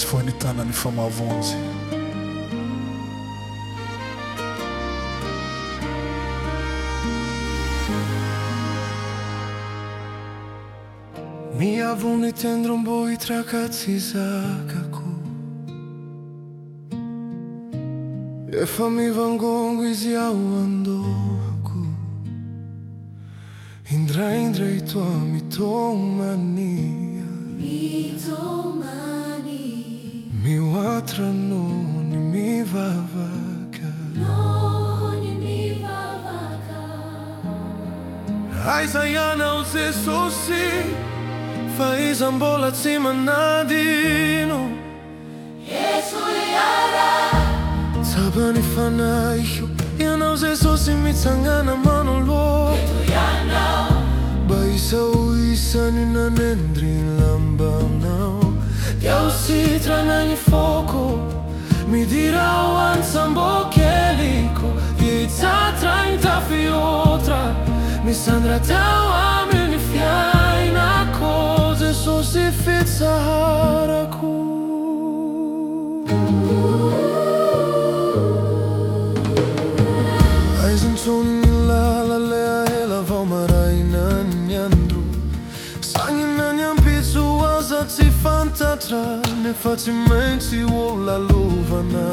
tsy foanitana ny famavonjy miavony tendrombo hitrakatsy zakako efa mivangongo izy ao andohako indraindray toa mitomania Mitomani, mihoatrano ny mivavaka. Aizaianao jesosy fa iza mbola tsy manadino. Tsabany fanaiko ianao jesosy mitsanana manolo. Mba isao isany nanendry lambanao Jausi tranani foco Mi dirau ansambo chelico Vița trainta fiotra Mi sandra tau ameni fiaina Cose sosi fița haracu Ooh. fantatra nefa tsy maintsy olalovana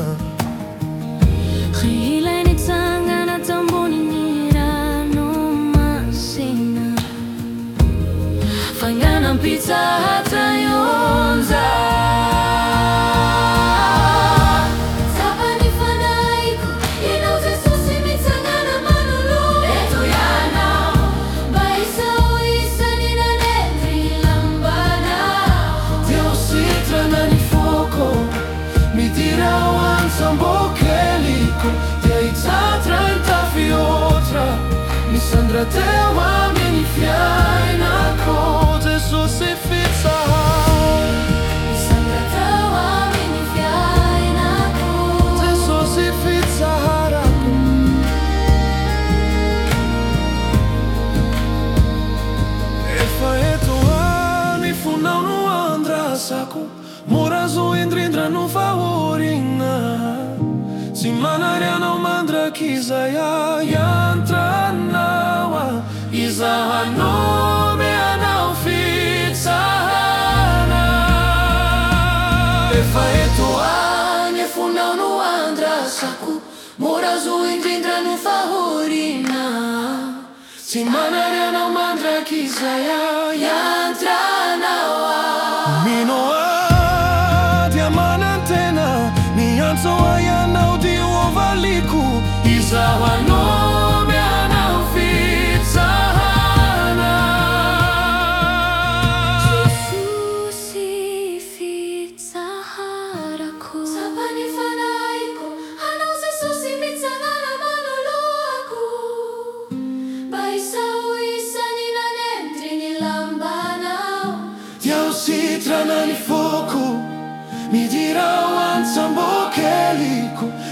andrasako Mora zo indrindra no fahorina Tsy manarianao mandraky izaya iantranawa Izahanome anao fitsahana Efa eto Any fonao no andrasako Mora zo indrindra no fahorina Tsy manarianao mandraky izaya Yantranao mino ady amanantena miantso aianao di ovaliko izaho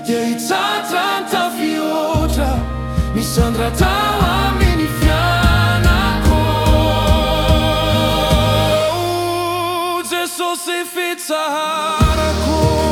dia hitsatrantafiotra misandratao aminy fianako. Jesosy fitsaharako